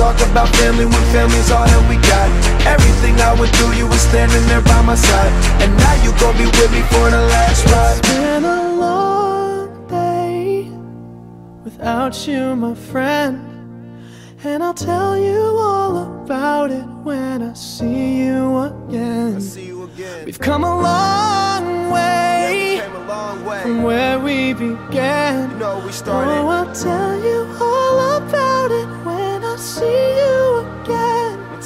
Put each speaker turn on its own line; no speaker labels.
Talk about family when family's all that we got? Everything I went through, you were standing there by my side. And now you gon' be with me for the last ride.
It's been a long day without you, my friend. And I'll tell you all about it when I see you again.
See you again.
We've come a long way
Came a long way.
from where we began.
You know we
Oh. I'll tell you all